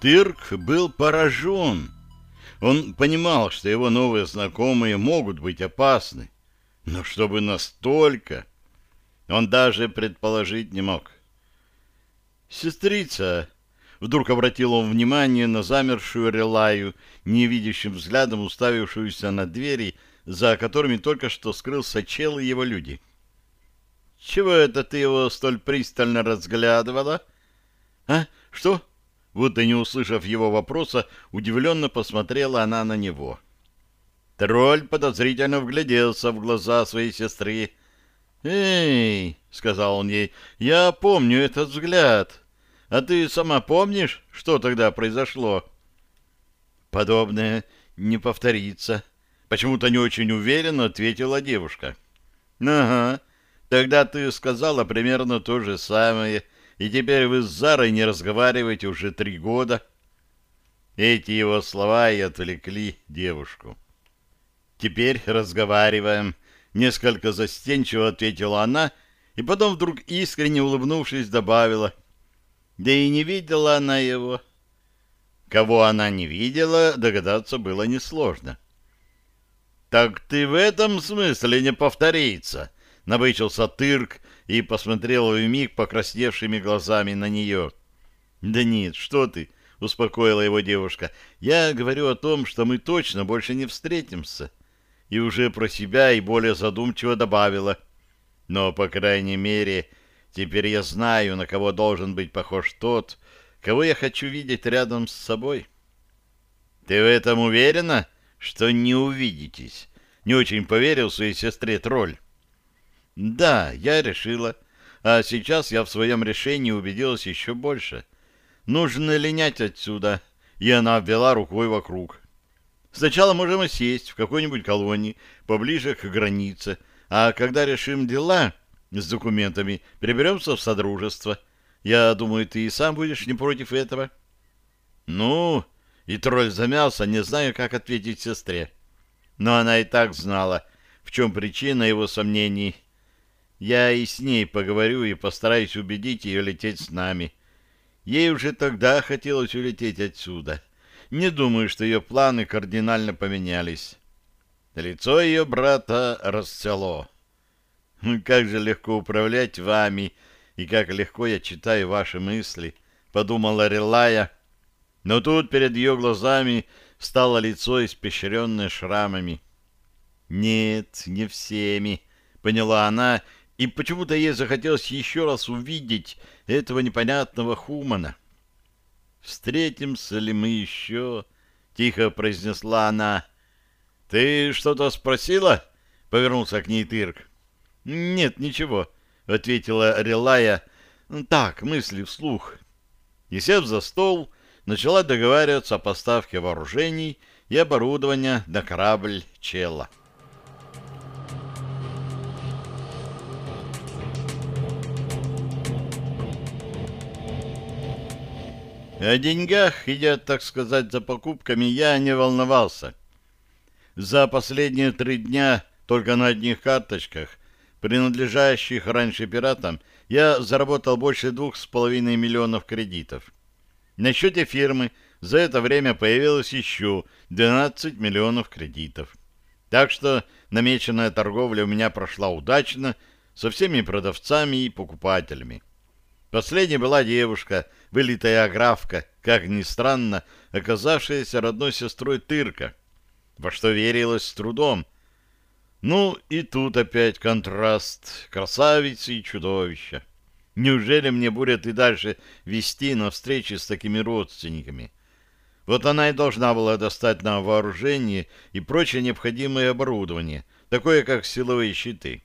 Тырк был поражен. Он понимал, что его новые знакомые могут быть опасны. Но чтобы настолько... Он даже предположить не мог. «Сестрица!» Вдруг обратил он внимание на замершую Релаю, невидящим взглядом уставившуюся на двери, за которыми только что скрылся чел и его люди. «Чего это ты его столь пристально разглядывала?» «А? Что?» Будто не услышав его вопроса, удивленно посмотрела она на него. Тролль подозрительно вгляделся в глаза своей сестры. «Эй!» — сказал он ей. «Я помню этот взгляд. А ты сама помнишь, что тогда произошло?» «Подобное не повторится», — почему-то не очень уверенно ответила девушка. «Ага, тогда ты сказала примерно то же самое, и теперь вы с Зарой не разговариваете уже три года». Эти его слова и отвлекли девушку. «Теперь разговариваем», — несколько застенчиво ответила она, и потом вдруг искренне улыбнувшись добавила — да и не видела она его. Кого она не видела, догадаться было несложно. «Так ты в этом смысле не повторится?» — набычился Тырк и посмотрел вмиг покрасневшими глазами на нее. «Да нет, что ты!» — успокоила его девушка. «Я говорю о том, что мы точно больше не встретимся». И уже про себя и более задумчиво добавила. «Но, по крайней мере, Теперь я знаю, на кого должен быть похож тот, кого я хочу видеть рядом с собой. Ты в этом уверена, что не увидитесь? Не очень поверил своей сестре тролль. Да, я решила. А сейчас я в своем решении убедилась еще больше. Нужно линять отсюда. И она обвела рукой вокруг. Сначала можем сесть в какой-нибудь колонии, поближе к границе, а когда решим дела, с документами, переберемся в Содружество. Я думаю, ты и сам будешь не против этого. Ну, и тролль замялся, не зная, как ответить сестре. Но она и так знала, в чем причина его сомнений. Я и с ней поговорю и постараюсь убедить ее лететь с нами. Ей уже тогда хотелось улететь отсюда. Не думаю, что ее планы кардинально поменялись. Лицо ее брата расцвело. Как же легко управлять вами, и как легко я читаю ваши мысли, — подумала Релая. Но тут перед ее глазами стало лицо, испещренное шрамами. «Нет, не всеми», — поняла она, и почему-то ей захотелось еще раз увидеть этого непонятного Хумана. «Встретимся ли мы еще?» — тихо произнесла она. «Ты что-то спросила?» — повернулся к ней Тырк. «Нет, ничего», — ответила Релая. «Так, мысли вслух». И, сев за стол, начала договариваться о поставке вооружений и оборудования на корабль «Чела». О деньгах, идя, так сказать, за покупками, я не волновался. За последние три дня только на одних карточках принадлежащих раньше пиратам, я заработал больше двух с половиной миллионов кредитов. На счете фирмы за это время появилось еще 12 миллионов кредитов. Так что намеченная торговля у меня прошла удачно со всеми продавцами и покупателями. Последней была девушка, вылитая аграфка, как ни странно, оказавшаяся родной сестрой Тырка, во что верилось с трудом – ну, и тут опять контраст красавицы и чудовища. Неужели мне будет и дальше вести на встречи с такими родственниками? Вот она и должна была достать на вооружение и прочее необходимое оборудование, такое как силовые щиты.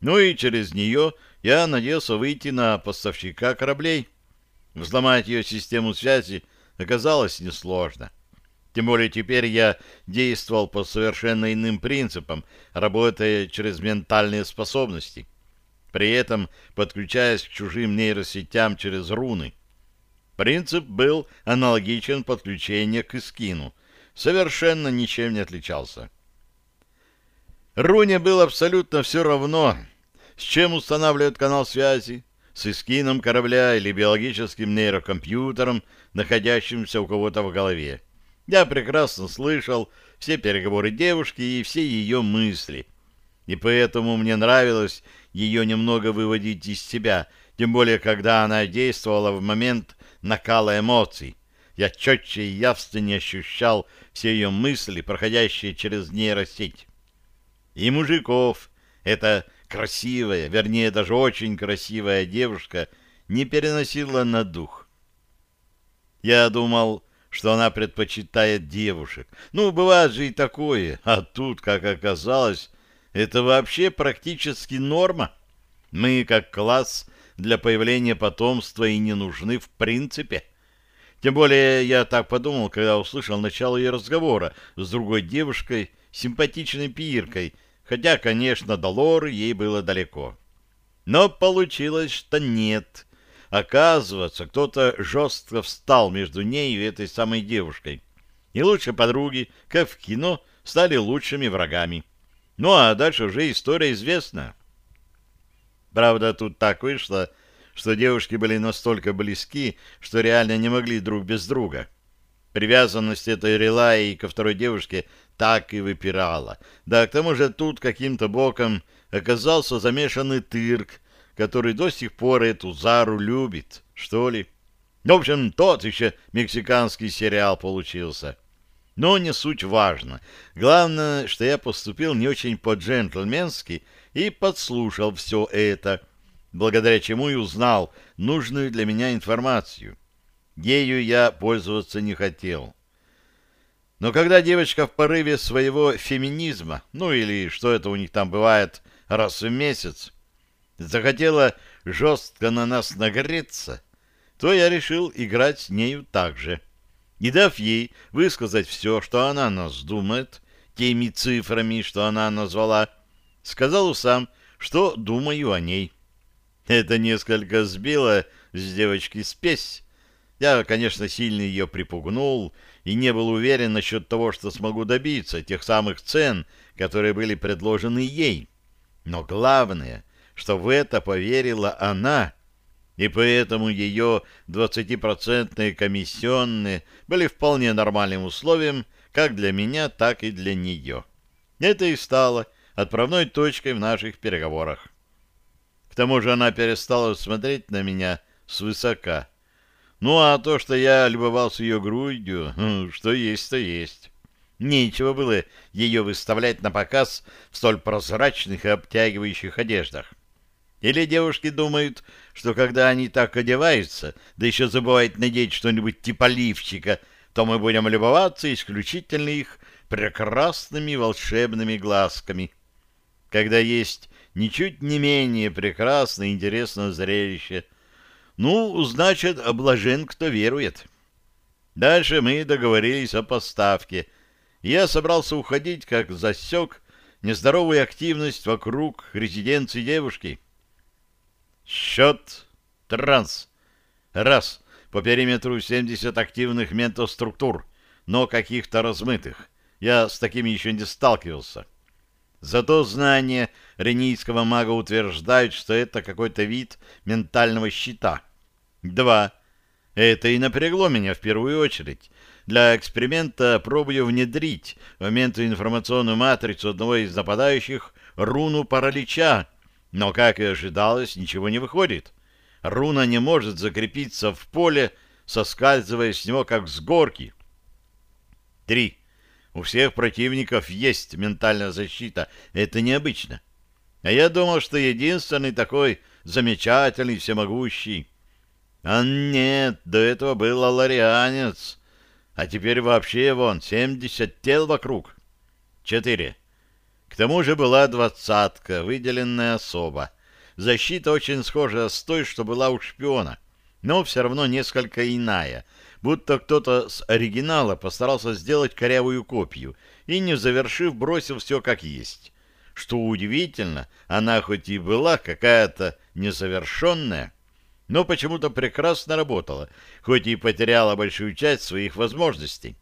Ну и через нее я надеялся выйти на поставщика кораблей. Взломать ее систему связи оказалось несложно. Тем более теперь я действовал по совершенно иным принципам, работая через ментальные способности, при этом подключаясь к чужим нейросетям через руны. Принцип был аналогичен подключению к Искину, совершенно ничем не отличался. Руне было абсолютно все равно, с чем устанавливают канал связи, с эскином корабля или биологическим нейрокомпьютером, находящимся у кого-то в голове. Я прекрасно слышал все переговоры девушки и все ее мысли, и поэтому мне нравилось ее немного выводить из себя, тем более, когда она действовала в момент накала эмоций. Я четче и явственнее ощущал все ее мысли, проходящие через нейросеть. И мужиков эта красивая, вернее, даже очень красивая девушка не переносила на дух. Я думал, что она предпочитает девушек. Ну, бывает же и такое, а тут, как оказалось, это вообще практически норма. Мы, как класс, для появления потомства и не нужны в принципе. Тем более я так подумал, когда услышал начало ее разговора с другой девушкой, симпатичной пиркой, хотя, конечно, до Лоры ей было далеко. Но получилось, что нет. Оказывается, кто-то жестко встал между ней и этой самой девушкой. И лучшие подруги, как в кино, стали лучшими врагами. Ну а дальше уже история известна. Правда, тут так вышло, что девушки были настолько близки, что реально не могли друг без друга. Привязанность этой Релаи ко второй девушке так и выпирала. Да, к тому же тут каким-то боком оказался замешанный тырк, который до сих пор эту Зару любит, что ли. В общем, тот еще мексиканский сериал получился. Но не суть важно. Главное, что я поступил не очень по-джентльменски и подслушал все это, благодаря чему и узнал нужную для меня информацию. Ею я пользоваться не хотел. Но когда девочка в порыве своего феминизма, ну или что это у них там бывает раз в месяц, захотела жестко на нас нагреться, то я решил играть с нею так же. Не дав ей высказать все, что она нас думает, теми цифрами, что она назвала, сказал сам, что думаю о ней. Это несколько сбило с девочки спесь. Я, конечно, сильно ее припугнул и не был уверен насчет того, что смогу добиться тех самых цен, которые были предложены ей. Но главное, что в это поверила она, и поэтому ее 20% комиссионные были вполне нормальным условием как для меня, так и для нее. Это и стало отправной точкой в наших переговорах. К тому же она перестала смотреть на меня свысока. Ну, а то, что я любовался ее грудью, хм, что есть, то есть. Нечего было ее выставлять на показ в столь прозрачных и обтягивающих одеждах. Или девушки думают, что когда они так одеваются, да еще забывают надеть что-нибудь типа лифчика, то мы будем любоваться исключительно их прекрасными волшебными глазками. Когда есть ничуть не менее прекрасное и интересное зрелище. Ну, значит, облажен, кто верует. Дальше мы договорились о поставке. Я собрался уходить, как засек нездоровую активность вокруг резиденции девушки. Счет транс. Раз. По периметру 70 активных ментоструктур, но каких-то размытых. Я с такими еще не сталкивался. Зато знания ренийского мага утверждают, что это какой-то вид ментального щита. Два. Это и напрягло меня в первую очередь. Для эксперимента пробую внедрить в ментоинформационную матрицу одного из нападающих руну паралича, но, как и ожидалось, ничего не выходит. Руна не может закрепиться в поле, соскальзывая с него, как с горки. Три. У всех противников есть ментальная защита. Это необычно. А я думал, что единственный такой замечательный, всемогущий. А нет, до этого был аларианец. А теперь вообще вон, семьдесят тел вокруг. Четыре. К тому же была двадцатка, выделенная особо. Защита очень схожа с той, что была у шпиона, но все равно несколько иная — будто кто-то с оригинала постарался сделать корявую копию и, не завершив, бросил все как есть. Что удивительно, она хоть и была какая-то незавершенная, но почему-то прекрасно работала, хоть и потеряла большую часть своих возможностей.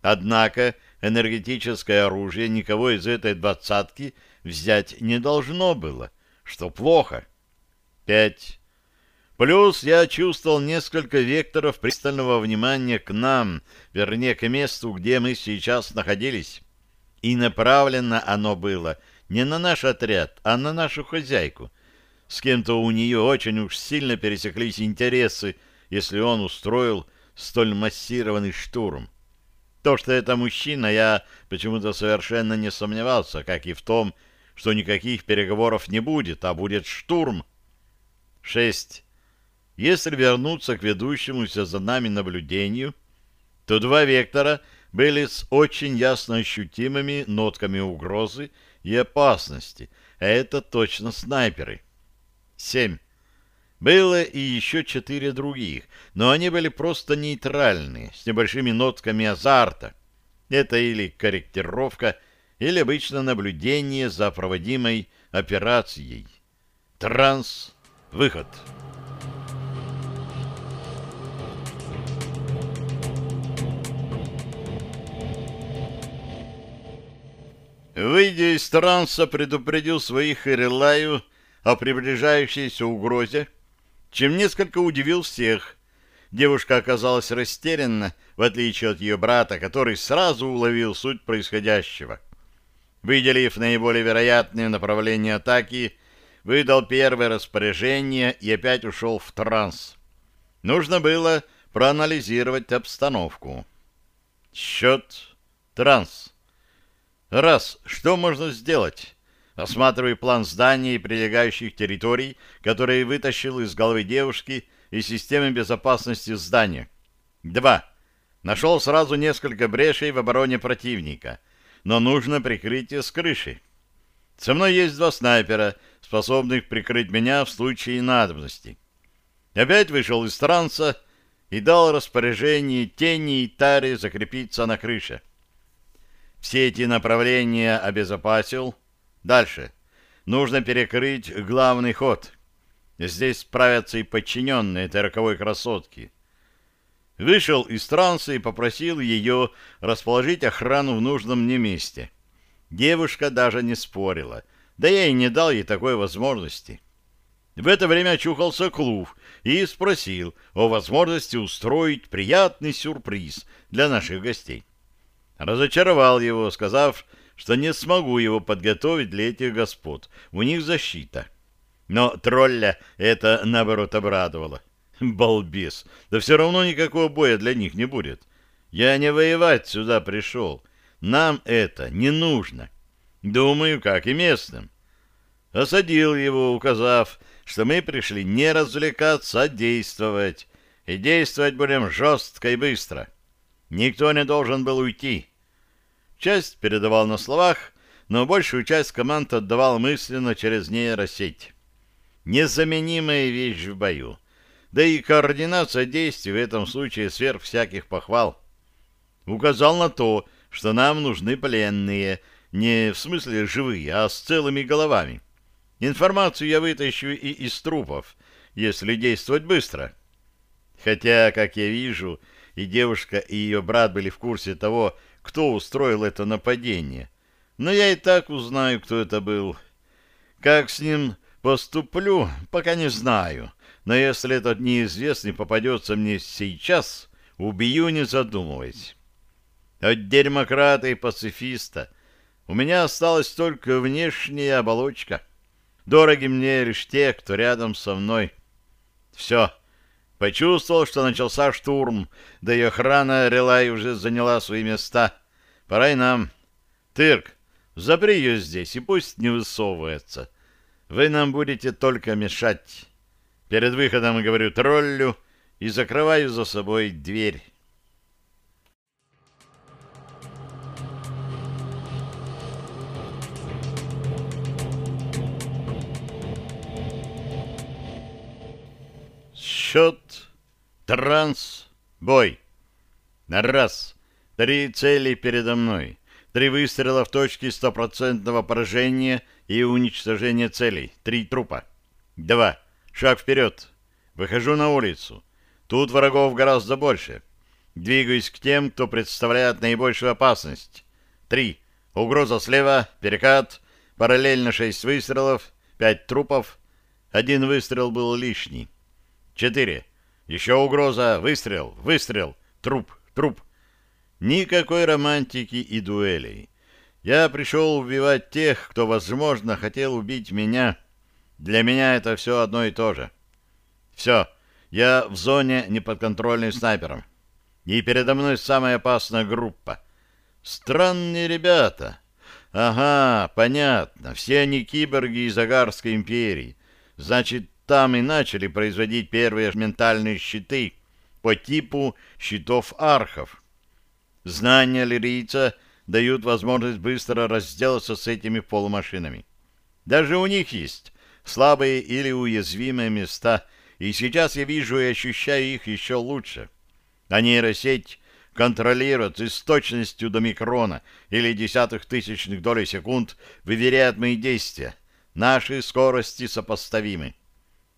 Однако энергетическое оружие никого из этой двадцатки взять не должно было, что плохо. Пять. Плюс я чувствовал несколько векторов пристального внимания к нам, вернее, к месту, где мы сейчас находились. И направлено оно было не на наш отряд, а на нашу хозяйку. С кем-то у нее очень уж сильно пересеклись интересы, если он устроил столь массированный штурм. То, что это мужчина, я почему-то совершенно не сомневался, как и в том, что никаких переговоров не будет, а будет штурм. 6. Если вернуться к ведущемуся за нами наблюдению, то два вектора были с очень ясно ощутимыми нотками угрозы и опасности, а это точно снайперы. 7. Было и еще четыре других, но они были просто нейтральные, с небольшими нотками азарта. Это или корректировка, или обычно наблюдение за проводимой операцией. Транс. Выход. Выйдя из транса, предупредил своих Ирелаю о приближающейся угрозе, чем несколько удивил всех. Девушка оказалась растерянна, в отличие от ее брата, который сразу уловил суть происходящего. Выделив наиболее вероятные направления атаки, выдал первое распоряжение и опять ушел в транс. Нужно было проанализировать обстановку. Счет. Транс. Раз. Что можно сделать? Осматривая план здания и прилегающих территорий, которые вытащил из головы девушки и системы безопасности здания. 2. Нашел сразу несколько брешей в обороне противника, но нужно прикрытие с крыши. Со мной есть два снайпера, способных прикрыть меня в случае надобности. Опять вышел из транса и дал распоряжение тени и таре закрепиться на крыше. Все эти направления обезопасил, Дальше. Нужно перекрыть главный ход. Здесь справятся и подчиненные этой роковой красотки. Вышел из транса и попросил ее расположить охрану в нужном мне месте. Девушка даже не спорила, да я и не дал ей такой возможности. В это время очухался Клув и спросил о возможности устроить приятный сюрприз для наших гостей. Разочаровал его, сказав, что не смогу его подготовить для этих господ. У них защита. Но тролля это, наоборот, обрадовало. Балбес! Да все равно никакого боя для них не будет. Я не воевать сюда пришел. Нам это не нужно. Думаю, как и местным. Осадил его, указав, что мы пришли не развлекаться, а действовать. И действовать будем жестко и быстро. Никто не должен был уйти. Часть передавал на словах, но большую часть команд отдавал мысленно через нейросеть. Незаменимая вещь в бою. Да и координация действий в этом случае сверх всяких похвал. Указал на то, что нам нужны пленные, не в смысле живые, а с целыми головами. Информацию я вытащу и из трупов, если действовать быстро. Хотя, как я вижу, и девушка, и ее брат были в курсе того, кто устроил это нападение. Но я и так узнаю, кто это был. Как с ним поступлю, пока не знаю. Но если этот неизвестный попадется мне сейчас, убью, не задумываясь. От демократа и пацифиста у меня осталась только внешняя оболочка. Дороги мне лишь те, кто рядом со мной. Все. Почувствовал, что начался штурм, да и охрана Релай уже заняла свои места. Пора и нам. Тырк, запри ее здесь и пусть не высовывается. Вы нам будете только мешать. Перед выходом говорю троллю и закрываю за собой дверь. Счет. Транс. Бой. Раз. Три цели передо мной. Три выстрела в точке стопроцентного поражения и уничтожения целей. Три трупа. Два. Шаг вперед. Выхожу на улицу. Тут врагов гораздо больше. Двигаюсь к тем, кто представляет наибольшую опасность. Три. Угроза слева. Перекат. Параллельно шесть выстрелов. Пять трупов. Один выстрел был лишний. Четыре. Еще угроза. Выстрел. Выстрел. Труп. Труп. Никакой романтики и дуэлей. Я пришел убивать тех, кто, возможно, хотел убить меня. Для меня это все одно и то же. Все. Я в зоне неподконтрольной снайпером. И передо мной самая опасная группа. Странные ребята. Ага, понятно. Все они киборги из Агарской империи. Значит, там и начали производить первые ментальные щиты по типу щитов архов. Знания лирийца дают возможность быстро разделаться с этими полумашинами. Даже у них есть слабые или уязвимые места, и сейчас я вижу и ощущаю их еще лучше. А нейросеть контролирует с точностью до микрона или десятых тысячных долей секунд выверяет мои действия. Наши скорости сопоставимы.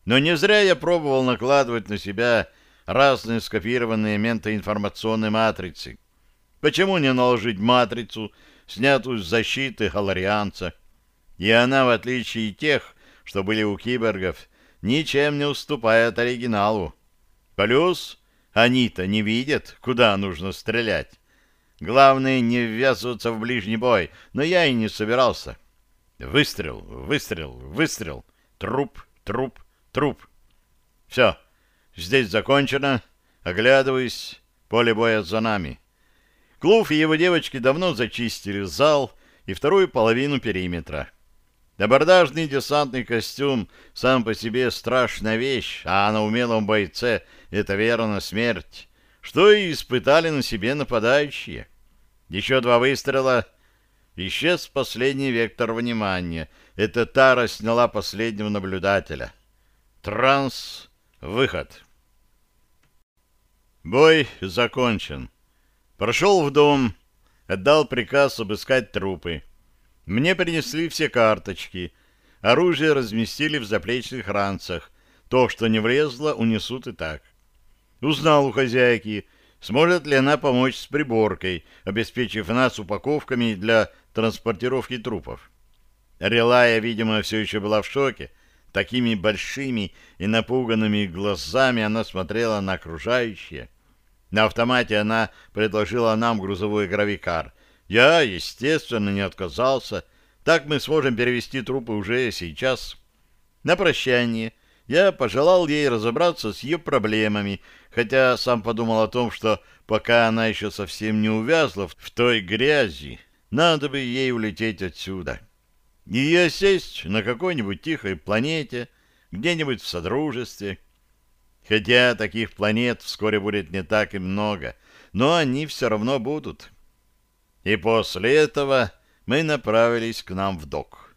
Но не зря я пробовал накладывать на себя разные скопированные ментоинформационные матрицы. Почему не наложить матрицу, снятую с защиты галарианца? И она, в отличие от тех, что были у киборгов, ничем не уступает оригиналу. Плюс они-то не видят, куда нужно стрелять. Главное не ввязываться в ближний бой, но я и не собирался. Выстрел, выстрел, выстрел, труп, труп, Труп. Все. Здесь закончено. Оглядываюсь. Поле боя за нами. Клув и его девочки давно зачистили зал и вторую половину периметра. Абордажный десантный костюм сам по себе страшная вещь, а на умелом бойце это верно смерть, что и испытали на себе нападающие. Еще два выстрела. Исчез последний вектор внимания. Эта Тара сняла последнего наблюдателя. Транс. Выход. Бой закончен. Прошел в дом, отдал приказ обыскать трупы. Мне принесли все карточки. Оружие разместили в заплечных ранцах. То, что не влезло, унесут и так. Узнал у хозяйки, сможет ли она помочь с приборкой, обеспечив нас упаковками для транспортировки трупов. Релая, видимо, все еще была в шоке, Такими большими и напуганными глазами она смотрела на окружающее. На автомате она предложила нам грузовой гравикар. Я, естественно, не отказался. Так мы сможем перевести трупы уже сейчас. На прощание я пожелал ей разобраться с ее проблемами, хотя сам подумал о том, что пока она еще совсем не увязла в той грязи, надо бы ей улететь отсюда и осесть на какой-нибудь тихой планете, где-нибудь в Содружестве. Хотя таких планет вскоре будет не так и много, но они все равно будут. И после этого мы направились к нам в док.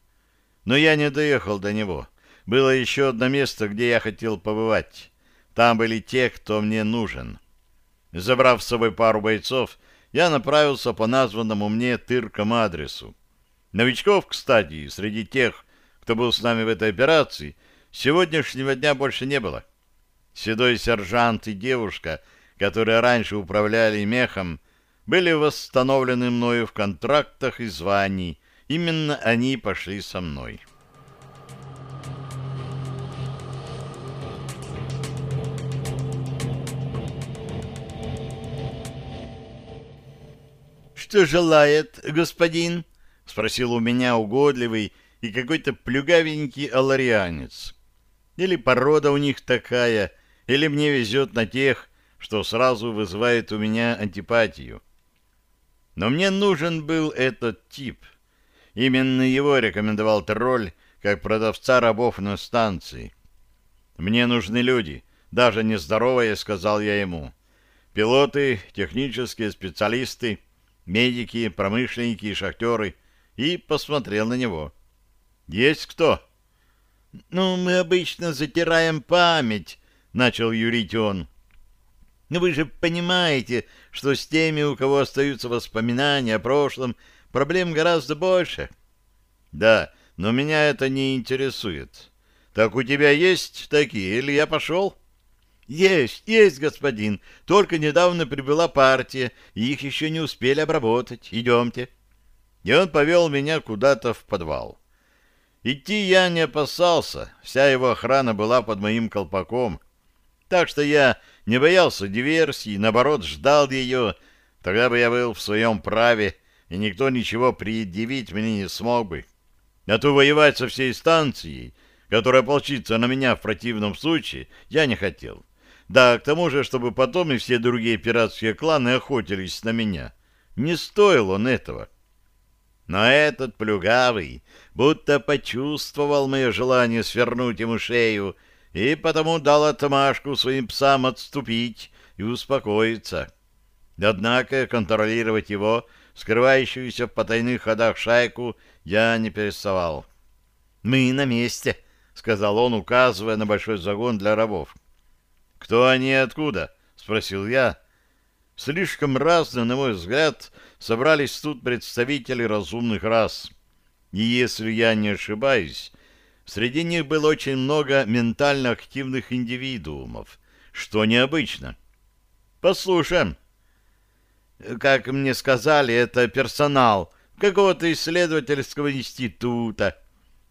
Но я не доехал до него. Было еще одно место, где я хотел побывать. Там были те, кто мне нужен. Забрав с собой пару бойцов, я направился по названному мне тыркам адресу. Новичков, кстати, среди тех, кто был с нами в этой операции, сегодняшнего дня больше не было. Седой сержант и девушка, которые раньше управляли мехом, были восстановлены мною в контрактах и званий. Именно они пошли со мной. «Что желает господин?» — спросил у меня угодливый и какой-то плюгавенький аларианец. Или порода у них такая, или мне везет на тех, что сразу вызывает у меня антипатию. Но мне нужен был этот тип. Именно его рекомендовал тролль как продавца рабов на станции. «Мне нужны люди», даже не здоровая, сказал я ему. Пилоты, технические специалисты, медики, промышленники и шахтеры — и посмотрел на него. «Есть кто?» «Ну, мы обычно затираем память», — начал юрить он. «Но вы же понимаете, что с теми, у кого остаются воспоминания о прошлом, проблем гораздо больше». «Да, но меня это не интересует. Так у тебя есть такие, или я пошел?» «Есть, есть, господин. Только недавно прибыла партия, и их еще не успели обработать. Идемте» и он повел меня куда-то в подвал. Идти я не опасался, вся его охрана была под моим колпаком. Так что я не боялся диверсии, наоборот, ждал ее. Тогда бы я был в своем праве, и никто ничего предъявить мне не смог бы. А то воевать со всей станцией, которая ополчится на меня в противном случае, я не хотел. Да, к тому же, чтобы потом и все другие пиратские кланы охотились на меня. Не стоил он этого. Но этот плюгавый будто почувствовал мое желание свернуть ему шею и потому дал отмашку своим псам отступить и успокоиться. Однако контролировать его, скрывающуюся в потайных ходах шайку, я не переставал. «Мы на месте», — сказал он, указывая на большой загон для рабов. «Кто они и откуда?» — спросил я. Слишком разно, на мой взгляд, собрались тут представители разумных рас. И если я не ошибаюсь, среди них было очень много ментально активных индивидуумов, что необычно. Послушаем. Как мне сказали, это персонал какого-то исследовательского института.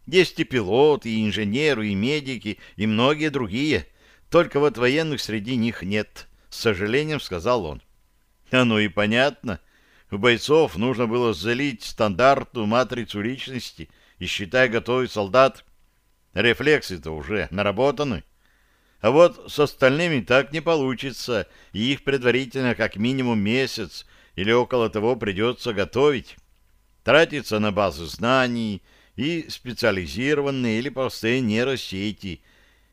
Есть и пилоты, и инженеры, и медики, и многие другие. Только вот военных среди них нет, с сожалением сказал он. Оно и понятно. У бойцов нужно было залить стандартную матрицу личности и, считай, готовить солдат. Рефлексы-то уже наработаны. А вот с остальными так не получится, и их предварительно как минимум месяц или около того придется готовить. Тратиться на базы знаний и специализированные или простые нейросети,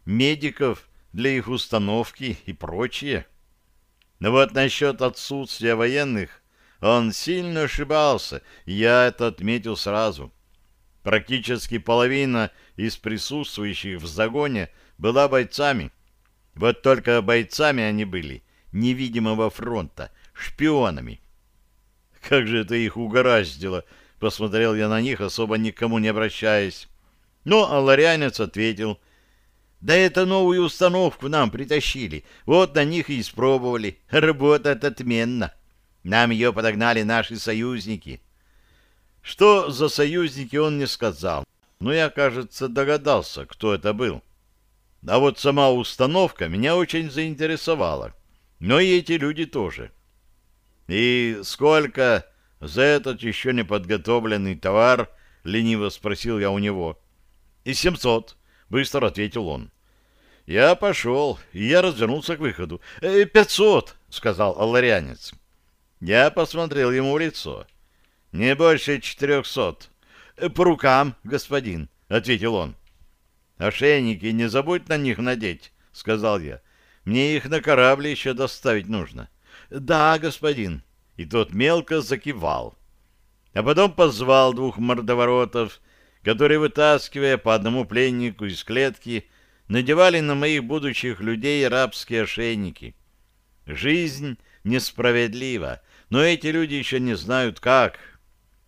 медиков для их установки и прочее. Но вот насчет отсутствия военных он сильно ошибался, я это отметил сразу. Практически половина из присутствующих в загоне была бойцами. Вот только бойцами они были невидимого фронта, шпионами. Как же это их угораздило, посмотрел я на них, особо никому не обращаясь. Но аларианец ответил — да это новую установку нам притащили. Вот на них и испробовали. Работает отменно. Нам ее подогнали наши союзники. Что за союзники, он не сказал. Но я, кажется, догадался, кто это был. А вот сама установка меня очень заинтересовала. Но и эти люди тоже. «И сколько за этот еще не подготовленный товар?» — лениво спросил я у него. «И семьсот», — быстро ответил он. Я пошел, и я развернулся к выходу. «Э, «Пятьсот!» — сказал алларианец. Я посмотрел ему в лицо. «Не больше четырехсот». «Э, «По рукам, господин», — ответил он. «Ошейники не забудь на них надеть», — сказал я. «Мне их на корабле еще доставить нужно». «Да, господин». И тот мелко закивал. А потом позвал двух мордоворотов, которые, вытаскивая по одному пленнику из клетки, надевали на моих будущих людей рабские ошейники. Жизнь несправедлива, но эти люди еще не знают как.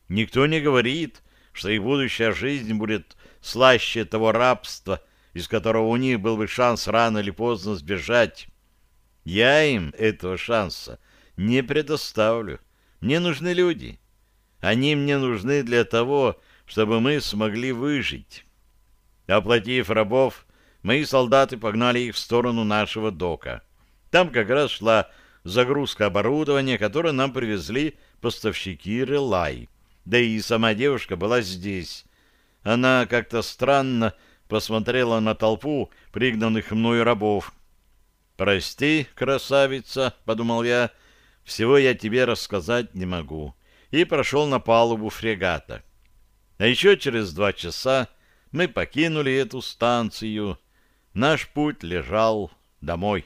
Никто не говорит, что их будущая жизнь будет слаще того рабства, из которого у них был бы шанс рано или поздно сбежать. Я им этого шанса не предоставлю. Мне нужны люди. Они мне нужны для того, чтобы мы смогли выжить. Оплатив рабов, мои солдаты погнали их в сторону нашего дока. Там как раз шла загрузка оборудования, которое нам привезли поставщики Релай. Да и сама девушка была здесь. Она как-то странно посмотрела на толпу пригнанных мною рабов. «Прости, красавица», — подумал я, — «всего я тебе рассказать не могу». И прошел на палубу фрегата. А еще через два часа мы покинули эту станцию — Наш путь лежал домой.